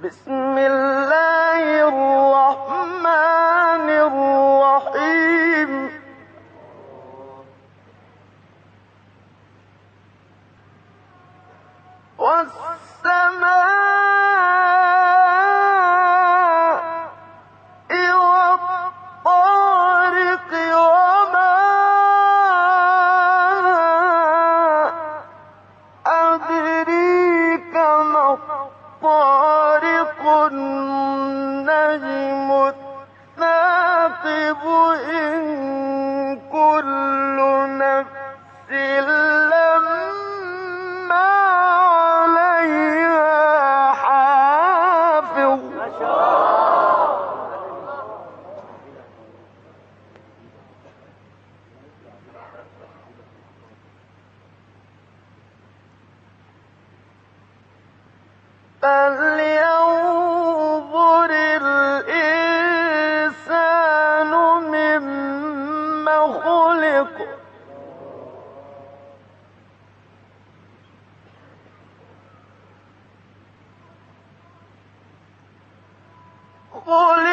بسم الله الرحمن الرحيم والسماء والطارق الثاقب إن كل نفس لما عليها حافظ. فلينظر من